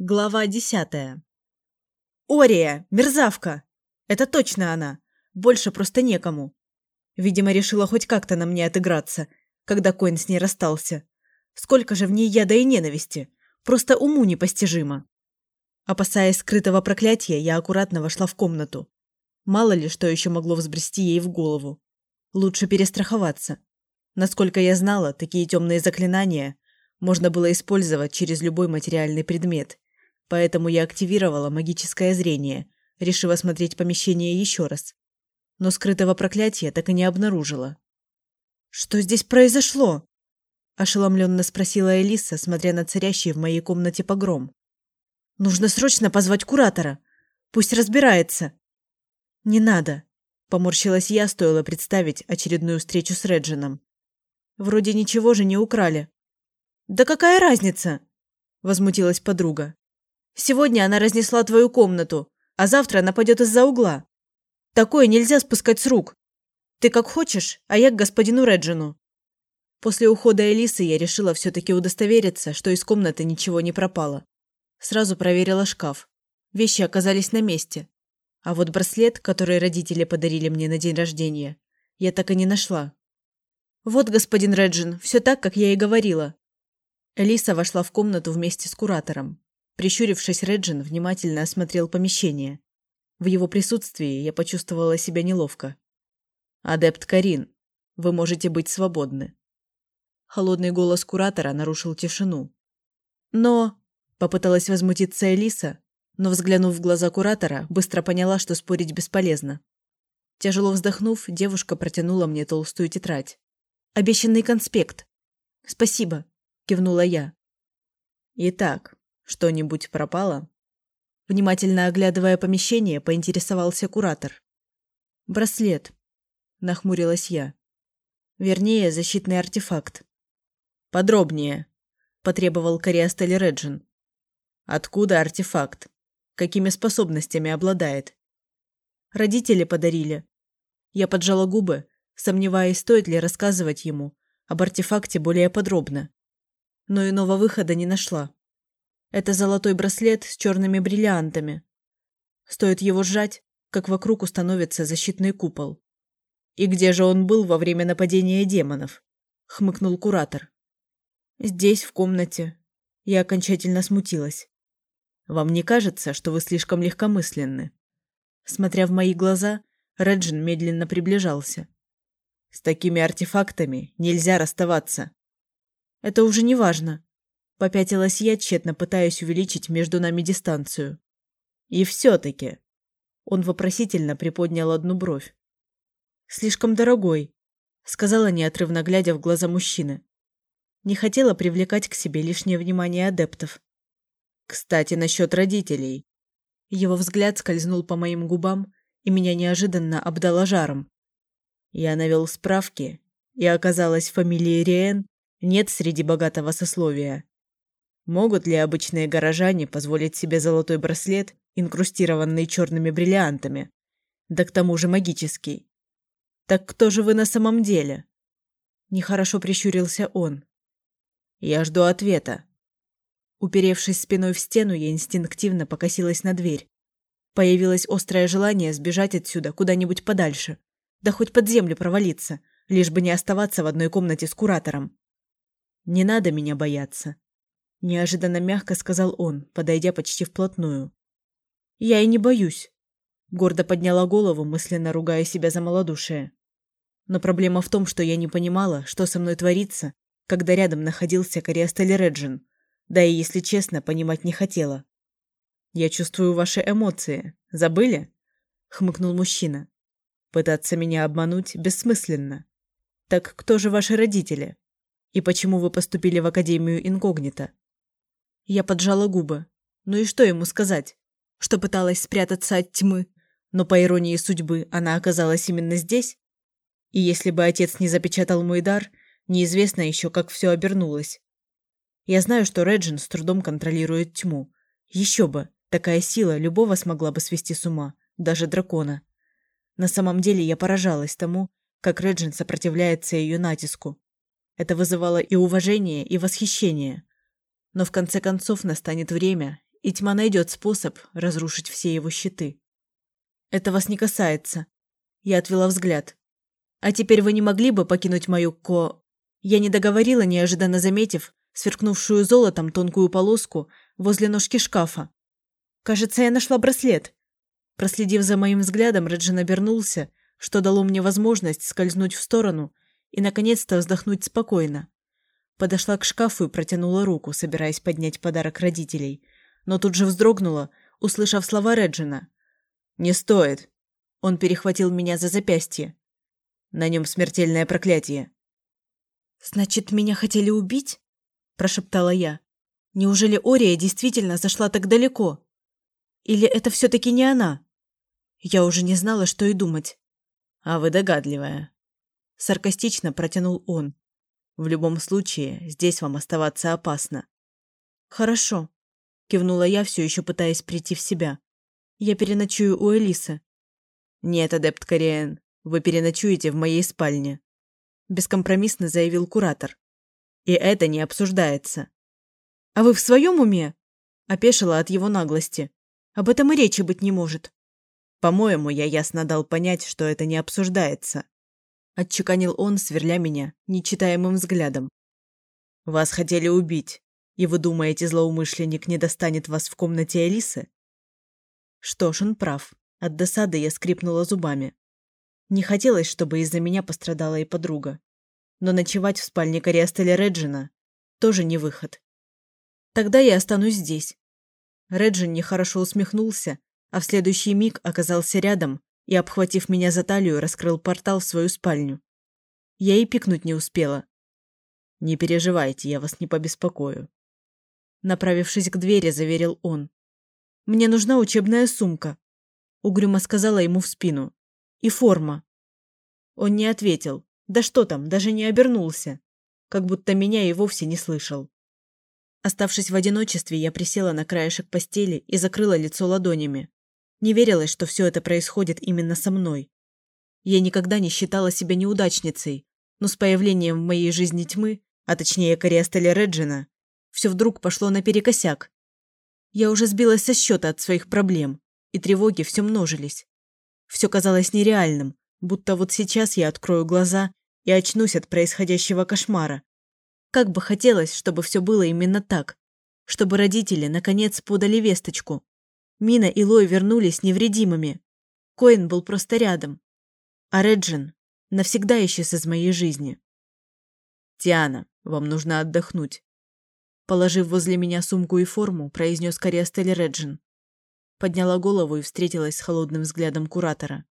Глава десятая. «Ория! Мерзавка! Это точно она! Больше просто некому!» Видимо, решила хоть как-то на мне отыграться, когда Коин с ней расстался. Сколько же в ней яда и ненависти! Просто уму непостижимо. Опасаясь скрытого проклятия, я аккуратно вошла в комнату. Мало ли, что еще могло взбрести ей в голову. Лучше перестраховаться. Насколько я знала, такие темные заклинания можно было использовать через любой материальный предмет – Поэтому я активировала магическое зрение, решив осмотреть помещение еще раз. Но скрытого проклятия так и не обнаружила. «Что здесь произошло?» – ошеломленно спросила Элиса, смотря на царящий в моей комнате погром. «Нужно срочно позвать куратора. Пусть разбирается». «Не надо», – поморщилась я, стоило представить очередную встречу с Реджином. «Вроде ничего же не украли». «Да какая разница?» – возмутилась подруга. Сегодня она разнесла твою комнату, а завтра нападет из-за угла. Такое нельзя спускать с рук. Ты как хочешь, а я к господину Реджину». После ухода Элисы я решила все-таки удостовериться, что из комнаты ничего не пропало. Сразу проверила шкаф. Вещи оказались на месте. А вот браслет, который родители подарили мне на день рождения, я так и не нашла. «Вот, господин Реджин, все так, как я и говорила». Элиса вошла в комнату вместе с куратором. Прищурившись, Реджин внимательно осмотрел помещение. В его присутствии я почувствовала себя неловко. «Адепт Карин, вы можете быть свободны». Холодный голос куратора нарушил тишину. «Но...» – попыталась возмутиться Элиса, но, взглянув в глаза куратора, быстро поняла, что спорить бесполезно. Тяжело вздохнув, девушка протянула мне толстую тетрадь. «Обещанный конспект». «Спасибо», – кивнула я. «Итак, что-нибудь пропало? Внимательно оглядывая помещение, поинтересовался куратор. Браслет. Нахмурилась я. Вернее, защитный артефакт. Подробнее. Потребовал Кориастель Реджин. Откуда артефакт? Какими способностями обладает? Родители подарили. Я поджала губы, сомневаясь, стоит ли рассказывать ему об артефакте более подробно. Но иного выхода не нашла. Это золотой браслет с черными бриллиантами. Стоит его сжать, как вокруг установится защитный купол. «И где же он был во время нападения демонов?» – хмыкнул куратор. «Здесь, в комнате». Я окончательно смутилась. «Вам не кажется, что вы слишком легкомысленны?» Смотря в мои глаза, Реджин медленно приближался. «С такими артефактами нельзя расставаться». «Это уже не важно», Попятилась я, тщетно пытаясь увеличить между нами дистанцию. «И все-таки...» Он вопросительно приподнял одну бровь. «Слишком дорогой», — сказала неотрывно глядя в глаза мужчины. Не хотела привлекать к себе лишнее внимание адептов. «Кстати, насчет родителей». Его взгляд скользнул по моим губам, и меня неожиданно обдало жаром. Я навел справки, и оказалось, фамилии Риэн нет среди богатого сословия. Могут ли обычные горожане позволить себе золотой браслет, инкрустированный черными бриллиантами? Да к тому же магический. Так кто же вы на самом деле? Нехорошо прищурился он. Я жду ответа. Уперевшись спиной в стену, я инстинктивно покосилась на дверь. Появилось острое желание сбежать отсюда куда-нибудь подальше. Да хоть под землю провалиться, лишь бы не оставаться в одной комнате с куратором. Не надо меня бояться. Неожиданно мягко сказал он, подойдя почти вплотную. «Я и не боюсь», – гордо подняла голову, мысленно ругая себя за малодушие. Но проблема в том, что я не понимала, что со мной творится, когда рядом находился Кориастель Реджин, да и, если честно, понимать не хотела. «Я чувствую ваши эмоции. Забыли?» – хмыкнул мужчина. «Пытаться меня обмануть бессмысленно. Так кто же ваши родители? И почему вы поступили в Академию Инкогнито?» Я поджала губы. Ну и что ему сказать? Что пыталась спрятаться от тьмы, но по иронии судьбы она оказалась именно здесь? И если бы отец не запечатал мой дар, неизвестно еще, как все обернулось. Я знаю, что Реджин с трудом контролирует тьму. Еще бы, такая сила любого смогла бы свести с ума, даже дракона. На самом деле я поражалась тому, как Реджин сопротивляется ее натиску. Это вызывало и уважение, и восхищение. Но в конце концов настанет время, и тьма найдет способ разрушить все его щиты. Это вас не касается. Я отвела взгляд. А теперь вы не могли бы покинуть мою ко... Я не договорила, неожиданно заметив сверкнувшую золотом тонкую полоску возле ножки шкафа. Кажется, я нашла браслет. Проследив за моим взглядом, Реджин обернулся, что дало мне возможность скользнуть в сторону и, наконец-то, вздохнуть спокойно. Подошла к шкафу и протянула руку, собираясь поднять подарок родителей, но тут же вздрогнула, услышав слова Реджина. «Не стоит!» Он перехватил меня за запястье. На нем смертельное проклятие. «Значит, меня хотели убить?» – прошептала я. «Неужели Ория действительно зашла так далеко? Или это все-таки не она?» Я уже не знала, что и думать. «А вы догадливая», – саркастично протянул он. «В любом случае, здесь вам оставаться опасно». «Хорошо», – кивнула я, все еще пытаясь прийти в себя. «Я переночую у Элисы». «Нет, адепт Кориэн, вы переночуете в моей спальне», – бескомпромиссно заявил куратор. «И это не обсуждается». «А вы в своем уме?» – опешила от его наглости. «Об этом и речи быть не может». «По-моему, я ясно дал понять, что это не обсуждается», – отчеканил он, сверля меня нечитаемым взглядом. «Вас хотели убить, и вы думаете, злоумышленник не достанет вас в комнате Алисы?» Что ж, он прав. От досады я скрипнула зубами. Не хотелось, чтобы из-за меня пострадала и подруга. Но ночевать в спальне Кориастеля Реджина тоже не выход. Тогда я останусь здесь. Реджин нехорошо усмехнулся, а в следующий миг оказался рядом и, обхватив меня за талию, раскрыл портал в свою спальню. Я и пикнуть не успела. «Не переживайте, я вас не побеспокою». Направившись к двери, заверил он. «Мне нужна учебная сумка», — угрюмо сказала ему в спину. И форма. Он не ответил. Да что там, даже не обернулся. Как будто меня и вовсе не слышал. Оставшись в одиночестве, я присела на краешек постели и закрыла лицо ладонями. Не верилось, что все это происходит именно со мной. Я никогда не считала себя неудачницей, но с появлением в моей жизни тьмы, а точнее Кориастеля Реджина, все вдруг пошло наперекосяк. Я уже сбилась со счета от своих проблем, и тревоги все множились. Все казалось нереальным, будто вот сейчас я открою глаза и очнусь от происходящего кошмара. Как бы хотелось, чтобы все было именно так. Чтобы родители, наконец, подали весточку. Мина и Лой вернулись невредимыми. Коин был просто рядом. А Реджин навсегда исчез из моей жизни. «Тиана, вам нужно отдохнуть», Положив возле меня сумку и форму, произнес Кориастель Реджин. Подняла голову и встретилась с холодным взглядом куратора.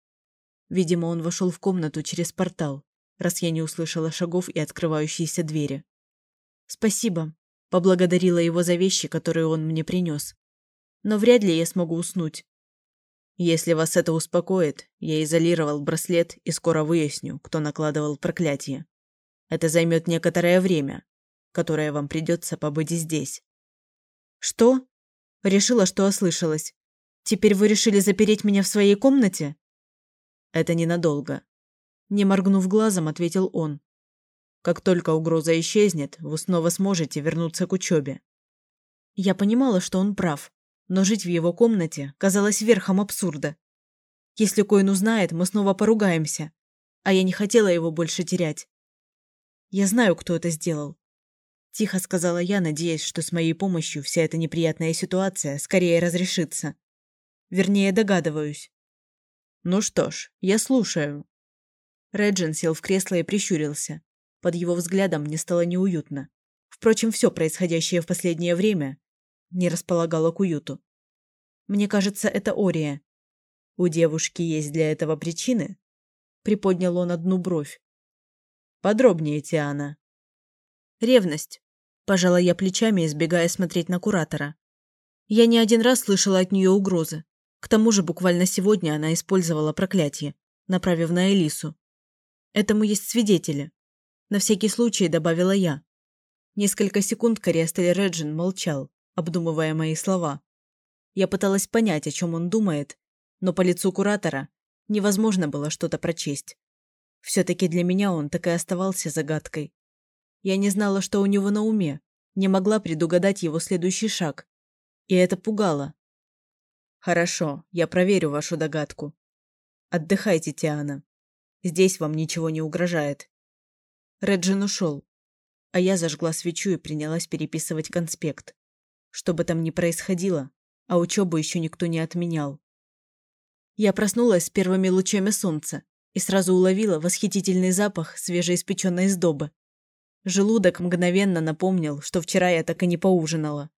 Видимо, он вошел в комнату через портал, раз я не услышала шагов и открывающиеся двери. «Спасибо», – поблагодарила его за вещи, которые он мне принес. «Но вряд ли я смогу уснуть». «Если вас это успокоит, я изолировал браслет и скоро выясню, кто накладывал проклятие. Это займет некоторое время, которое вам придется побыть здесь». «Что?» Решила, что ослышалась. Теперь вы решили запереть меня в своей комнате? Это ненадолго. Не моргнув глазом, ответил он. Как только угроза исчезнет, вы снова сможете вернуться к учебе. Я понимала, что он прав, но жить в его комнате казалось верхом абсурда. Если Коин узнает, мы снова поругаемся, а я не хотела его больше терять. Я знаю, кто это сделал. Тихо сказала я, надеясь, что с моей помощью вся эта неприятная ситуация скорее разрешится. Вернее, догадываюсь. Ну что ж, я слушаю. Реджин сел в кресло и прищурился. Под его взглядом мне стало неуютно. Впрочем, все происходящее в последнее время не располагало к уюту. Мне кажется, это Ория. У девушки есть для этого причины? Приподнял он одну бровь. Подробнее, Тиана. Ревность. Пожала я плечами, избегая смотреть на куратора. Я не один раз слышала от нее угрозы. К тому же буквально сегодня она использовала проклятие, направив на Элису. Этому есть свидетели. На всякий случай добавила я. Несколько секунд Кориастель Реджин молчал, обдумывая мои слова. Я пыталась понять, о чем он думает, но по лицу куратора невозможно было что-то прочесть. Все-таки для меня он так и оставался загадкой. Я не знала, что у него на уме, не могла предугадать его следующий шаг. И это пугало. Хорошо, я проверю вашу догадку. Отдыхайте, Тиана. Здесь вам ничего не угрожает. Реджин ушел, а я зажгла свечу и принялась переписывать конспект. Что бы там ни происходило, а учебу еще никто не отменял. Я проснулась с первыми лучами солнца и сразу уловила восхитительный запах свежеиспеченной сдобы. Желудок мгновенно напомнил, что вчера я так и не поужинала.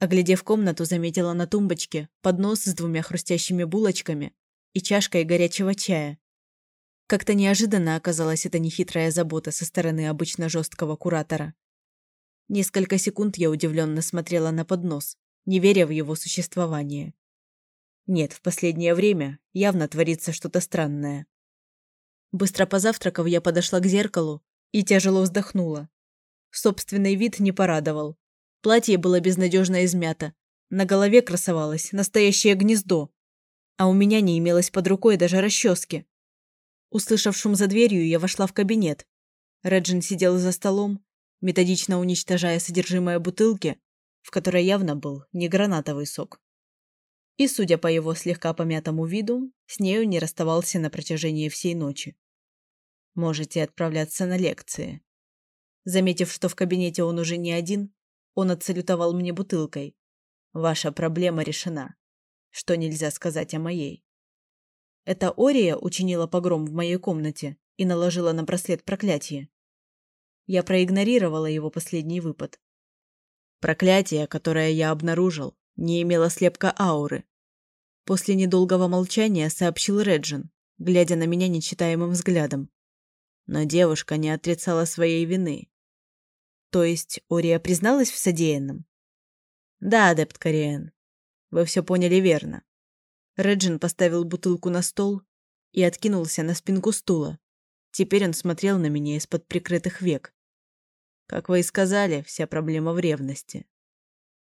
Оглядев комнату, заметила на тумбочке поднос с двумя хрустящими булочками и чашкой горячего чая. Как-то неожиданно оказалась эта нехитрая забота со стороны обычно жесткого куратора. Несколько секунд я удивленно смотрела на поднос, не веря в его существование. Нет, в последнее время явно творится что-то странное. Быстро позавтракав, я подошла к зеркалу и тяжело вздохнула. Собственный вид не порадовал. Платье было безнадежно измято. На голове красовалось настоящее гнездо. А у меня не имелось под рукой даже расчески. Услышав шум за дверью, я вошла в кабинет. Реджин сидел за столом, методично уничтожая содержимое бутылки, в которой явно был не гранатовый сок. И, судя по его слегка помятому виду, с нею не расставался на протяжении всей ночи. Можете отправляться на лекции. Заметив, что в кабинете он уже не один, он отсалютовал мне бутылкой. Ваша проблема решена. Что нельзя сказать о моей? Это Ория учинила погром в моей комнате и наложила на браслет проклятие. Я проигнорировала его последний выпад. Проклятие, которое я обнаружил, не имело слепка ауры. После недолгого молчания сообщил Реджин, глядя на меня нечитаемым взглядом. Но девушка не отрицала своей вины. То есть Ория призналась в содеянном? Да, адепт Кориэн. Вы все поняли верно. Реджин поставил бутылку на стол и откинулся на спинку стула. Теперь он смотрел на меня из-под прикрытых век. Как вы и сказали, вся проблема в ревности.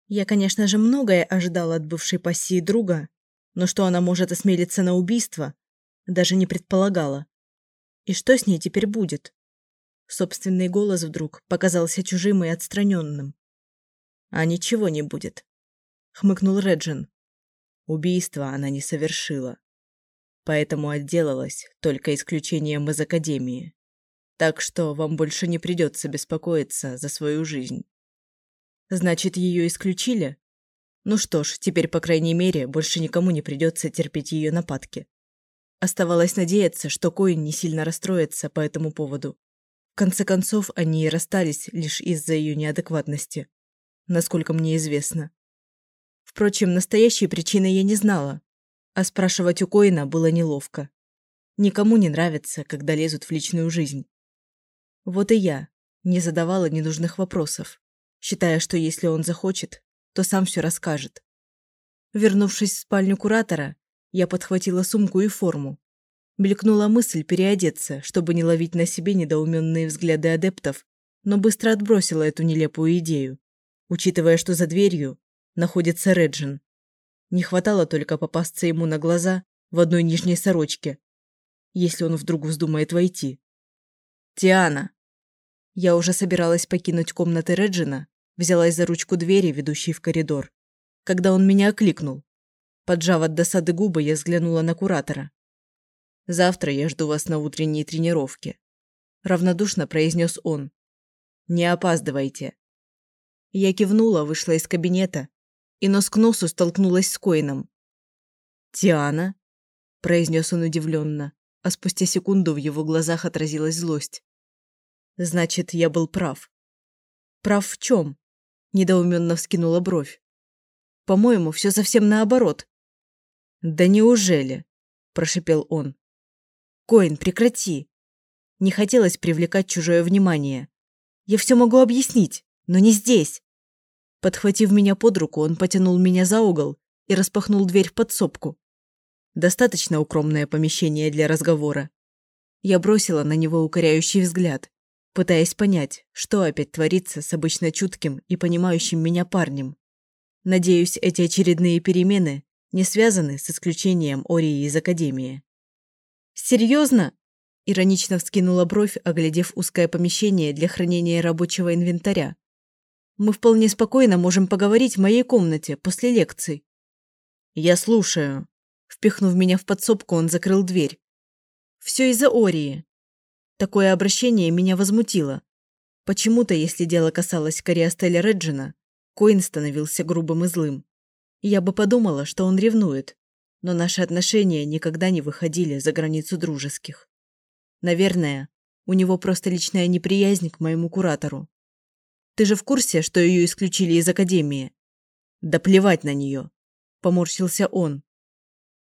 Я, конечно же, многое ожидала от бывшей пассии друга, но что она может осмелиться на убийство, даже не предполагала. И что с ней теперь будет? Собственный голос вдруг показался чужим и отстраненным. «А ничего не будет», — хмыкнул Реджин. Убийство она не совершила. Поэтому отделалась только исключением из Академии. Так что вам больше не придется беспокоиться за свою жизнь. Значит, ее исключили? Ну что ж, теперь, по крайней мере, больше никому не придется терпеть ее нападки. Оставалось надеяться, что Коин не сильно расстроится по этому поводу. В конце концов, они и расстались лишь из-за ее неадекватности, насколько мне известно. Впрочем, настоящей причины я не знала, а спрашивать у Коина было неловко. Никому не нравится, когда лезут в личную жизнь. Вот и я не задавала ненужных вопросов, считая, что если он захочет, то сам все расскажет. Вернувшись в спальню куратора, я подхватила сумку и форму. Мелькнула мысль переодеться, чтобы не ловить на себе недоуменные взгляды адептов, но быстро отбросила эту нелепую идею, учитывая, что за дверью находится Реджин. Не хватало только попасться ему на глаза в одной нижней сорочке, если он вдруг вздумает войти. «Тиана!» Я уже собиралась покинуть комнаты Реджина, взялась за ручку двери, ведущей в коридор, когда он меня окликнул. Поджав от досады губы, я взглянула на куратора. «Завтра я жду вас на утренней тренировке», – равнодушно произнес он. «Не опаздывайте». Я кивнула, вышла из кабинета и нос к носу столкнулась с Коином. «Тиана?» – произнес он удивленно а спустя секунду в его глазах отразилась злость. Значит, я был прав. Прав в чем? Недоуменно вскинула бровь. По-моему, все совсем наоборот. Да неужели? Прошипел он. Коин, прекрати. Не хотелось привлекать чужое внимание. Я все могу объяснить, но не здесь. Подхватив меня под руку, он потянул меня за угол и распахнул дверь в подсобку. Достаточно укромное помещение для разговора. Я бросила на него укоряющий взгляд, пытаясь понять, что опять творится с обычно чутким и понимающим меня парнем. Надеюсь, эти очередные перемены не связаны с исключением Ории из Академии. «Серьезно?» – иронично вскинула бровь, оглядев узкое помещение для хранения рабочего инвентаря. Мы вполне спокойно можем поговорить в моей комнате после лекций». «Я слушаю». Впихнув меня в подсобку, он закрыл дверь. «Все из-за Ории». Такое обращение меня возмутило. Почему-то, если дело касалось Кориастеля Реджина, Коин становился грубым и злым. Я бы подумала, что он ревнует, но наши отношения никогда не выходили за границу дружеских. Наверное, у него просто личная неприязнь к моему куратору. Ты же в курсе, что ее исключили из академии? Да плевать на нее. Поморщился он.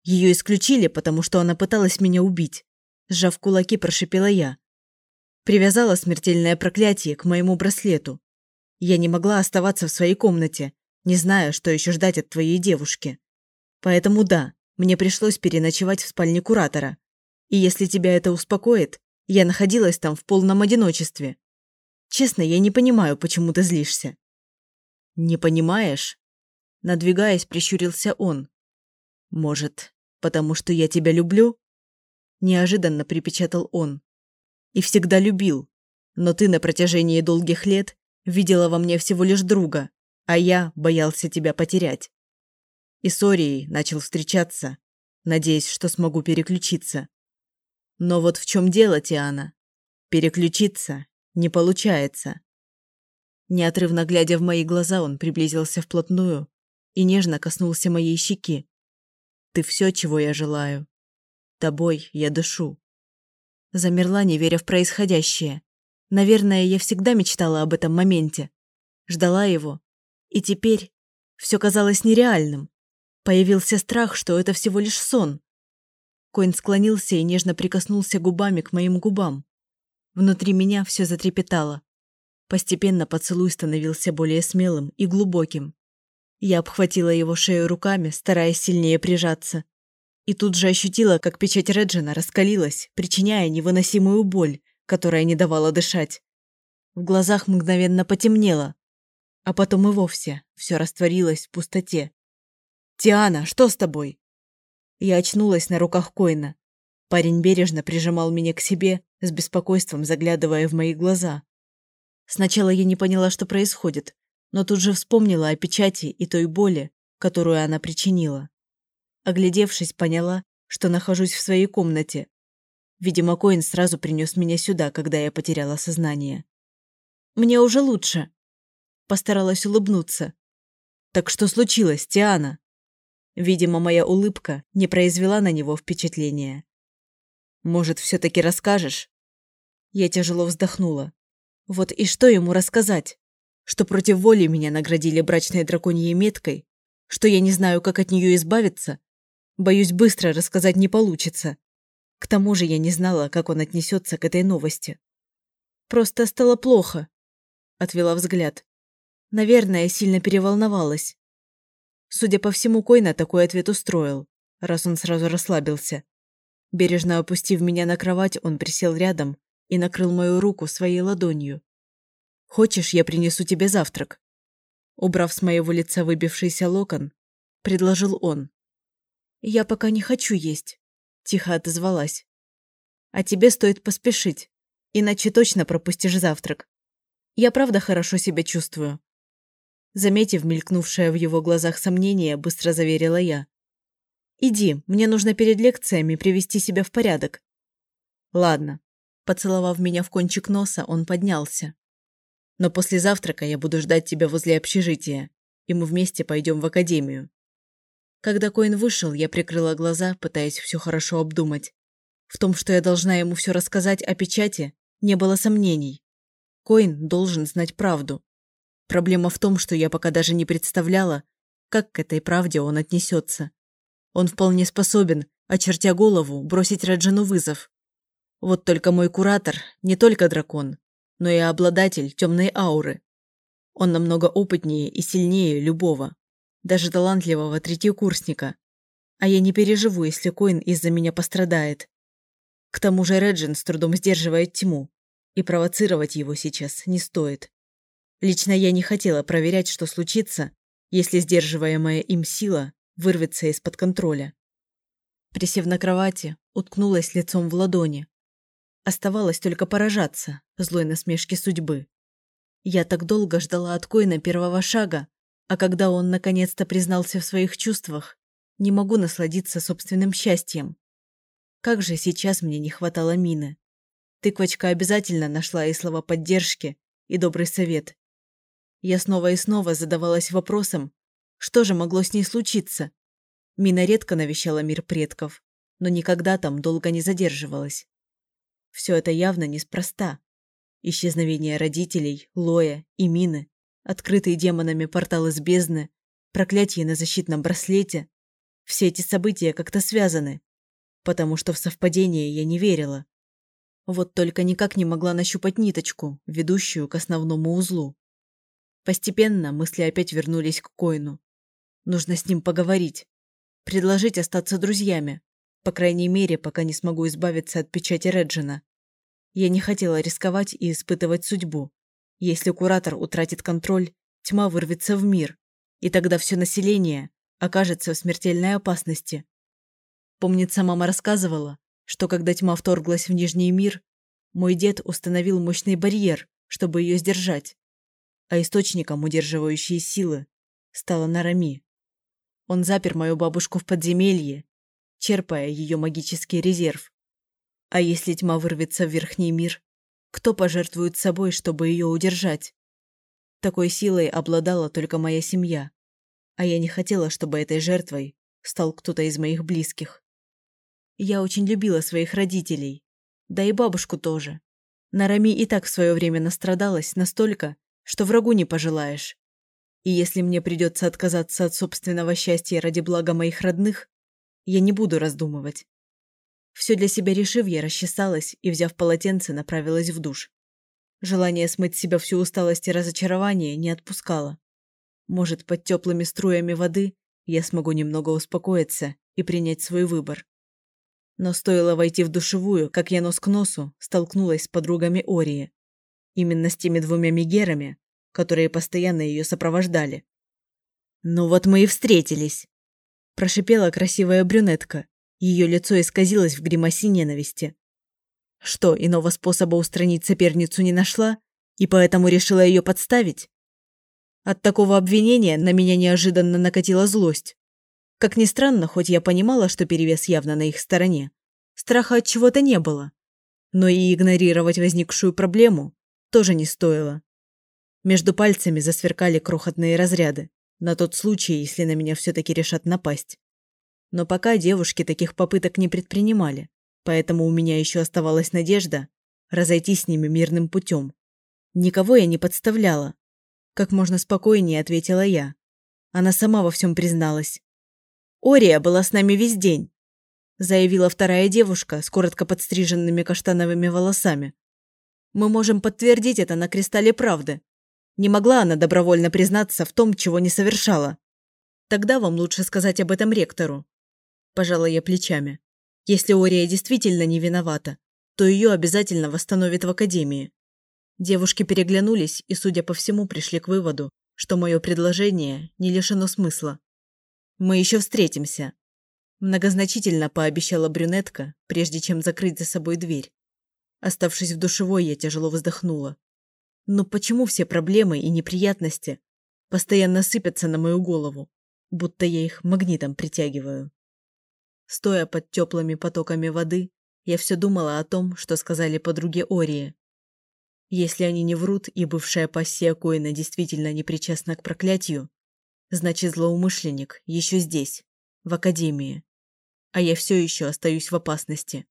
Ее исключили, потому что она пыталась меня убить. Сжав кулаки, прошипела я. Привязала смертельное проклятие к моему браслету. Я не могла оставаться в своей комнате, не зная, что еще ждать от твоей девушки. Поэтому да, мне пришлось переночевать в спальне куратора. И если тебя это успокоит, я находилась там в полном одиночестве. Честно, я не понимаю, почему ты злишься». «Не понимаешь?» Надвигаясь, прищурился он. «Может, потому что я тебя люблю?» Неожиданно припечатал он. «И всегда любил. Но ты на протяжении долгих лет видела во мне всего лишь друга, а я боялся тебя потерять. И с Орией начал встречаться, надеясь, что смогу переключиться. Но вот в чем дело, Тиана? Переключиться не получается. Неотрывно глядя в мои глаза, он приблизился вплотную и нежно коснулся моей щеки. «Ты все, чего я желаю. Тобой я дышу». Замерла, не веря в происходящее. Наверное, я всегда мечтала об этом моменте. Ждала его. И теперь все казалось нереальным. Появился страх, что это всего лишь сон. Коин склонился и нежно прикоснулся губами к моим губам. Внутри меня все затрепетало. Постепенно поцелуй становился более смелым и глубоким. Я обхватила его шею руками, стараясь сильнее прижаться. И тут же ощутила, как печать Реджина раскалилась, причиняя невыносимую боль, которая не давала дышать. В глазах мгновенно потемнело, а потом и вовсе все растворилось в пустоте. «Тиана, что с тобой?» Я очнулась на руках Коина. Парень бережно прижимал меня к себе, с беспокойством заглядывая в мои глаза. Сначала я не поняла, что происходит, но тут же вспомнила о печати и той боли, которую она причинила. Оглядевшись, поняла, что нахожусь в своей комнате. Видимо, Коин сразу принес меня сюда, когда я потеряла сознание. «Мне уже лучше», – постаралась улыбнуться. «Так что случилось, Тиана?» Видимо, моя улыбка не произвела на него впечатления. Может, все-таки расскажешь?» Я тяжело вздохнула. Вот и что ему рассказать? Что против воли меня наградили брачной драконьей меткой? Что я не знаю, как от нее избавиться? Боюсь, быстро рассказать не получится. К тому же я не знала, как он отнесется к этой новости. «Просто стало плохо», — отвела взгляд. Наверное, сильно переволновалась. Судя по всему, Койна такой ответ устроил, раз он сразу расслабился. Бережно опустив меня на кровать, он присел рядом и накрыл мою руку своей ладонью. «Хочешь, я принесу тебе завтрак?» Убрав с моего лица выбившийся локон, предложил он. «Я пока не хочу есть», – тихо отозвалась. «А тебе стоит поспешить, иначе точно пропустишь завтрак. Я правда хорошо себя чувствую». Заметив мелькнувшее в его глазах сомнение, быстро заверила я. Иди, мне нужно перед лекциями привести себя в порядок. Ладно. Поцеловав меня в кончик носа, он поднялся. Но после завтрака я буду ждать тебя возле общежития, и мы вместе пойдем в академию. Когда Коин вышел, я прикрыла глаза, пытаясь все хорошо обдумать. В том, что я должна ему все рассказать о печати, не было сомнений. Коин должен знать правду. Проблема в том, что я пока даже не представляла, как к этой правде он отнесется. Он вполне способен, очертя голову, бросить Раджану вызов. Вот только мой куратор не только дракон, но и обладатель темной ауры. Он намного опытнее и сильнее любого, даже талантливого третьекурсника. А я не переживу, если Коин из-за меня пострадает. К тому же Реджин с трудом сдерживает тьму, и провоцировать его сейчас не стоит. Лично я не хотела проверять, что случится, если сдерживаемая им сила вырвется из-под контроля. Присев на кровати, уткнулась лицом в ладони. Оставалось только поражаться злой насмешке судьбы. Я так долго ждала от Коина первого шага, а когда он наконец-то признался в своих чувствах, не могу насладиться собственным счастьем. Как же сейчас мне не хватало мины. Тыквочка обязательно нашла и слова поддержки, и добрый совет. Я снова и снова задавалась вопросом, что же могло с ней случиться? Мина редко навещала мир предков, но никогда там долго не задерживалась. Все это явно неспроста. Исчезновение родителей, Лоя и Мины, открытые демонами порталы с бездны, проклятие на защитном браслете. Все эти события как-то связаны, потому что в совпадение я не верила. Вот только никак не могла нащупать ниточку, ведущую к основному узлу. Постепенно мысли опять вернулись к Койну. Нужно с ним поговорить. Предложить остаться друзьями. По крайней мере, пока не смогу избавиться от печати Реджина. Я не хотела рисковать и испытывать судьбу. Если куратор утратит контроль, тьма вырвется в мир, и тогда все население окажется в смертельной опасности. Помнится, мама рассказывала, что когда тьма вторглась в Нижний мир, мой дед установил мощный барьер, чтобы ее сдержать, а источником удерживающей силы стала Нарами. Он запер мою бабушку в подземелье, черпая ее магический резерв. А если тьма вырвется в верхний мир, кто пожертвует собой, чтобы ее удержать? Такой силой обладала только моя семья, а я не хотела, чтобы этой жертвой стал кто-то из моих близких. Я очень любила своих родителей, да и бабушку тоже. Нарами и так в свое время настрадалась настолько, что врагу не пожелаешь. И если мне придется отказаться от собственного счастья ради блага моих родных, я не буду раздумывать. Все для себя решив, я расчесалась и, взяв полотенце, направилась в душ. Желание смыть с себя всю усталость и разочарование не отпускало. Может, под теплыми струями воды я смогу немного успокоиться и принять свой выбор. Но стоило войти в душевую, как я нос к носу столкнулась с подругами Ории. Именно с теми двумя мигерами, которые постоянно ее сопровождали. «Ну вот мы и встретились», – прошипела красивая брюнетка. Ее лицо исказилось в гримасе ненависти. Что, иного способа устранить соперницу не нашла, и поэтому решила ее подставить? От такого обвинения на меня неожиданно накатила злость. Как ни странно, хоть я понимала, что перевес явно на их стороне, страха от чего-то не было. Но и игнорировать возникшую проблему тоже не стоило. Между пальцами засверкали крохотные разряды, на тот случай, если на меня все-таки решат напасть. Но пока девушки таких попыток не предпринимали, поэтому у меня еще оставалась надежда разойтись с ними мирным путем. Никого я не подставляла. Как можно спокойнее ответила я. Она сама во всем призналась. «Ория была с нами весь день», заявила вторая девушка с коротко подстриженными каштановыми волосами. «Мы можем подтвердить это на кристалле правды. Не могла она добровольно признаться в том, чего не совершала. Тогда вам лучше сказать об этом ректору. Пожала я плечами. Если Ория действительно не виновата, то ее обязательно восстановят в академии. Девушки переглянулись и, судя по всему, пришли к выводу, что мое предложение не лишено смысла. «Мы еще встретимся», – многозначительно пообещала брюнетка, прежде чем закрыть за собой дверь. Оставшись в душевой, я тяжело вздохнула. Но почему все проблемы и неприятности постоянно сыпятся на мою голову, будто я их магнитом притягиваю? Стоя под теплыми потоками воды, я все думала о том, что сказали подруги Ории. Если они не врут, и бывшая пассия Коина действительно не причастна к проклятию, значит злоумышленник еще здесь, в Академии. А я все еще остаюсь в опасности.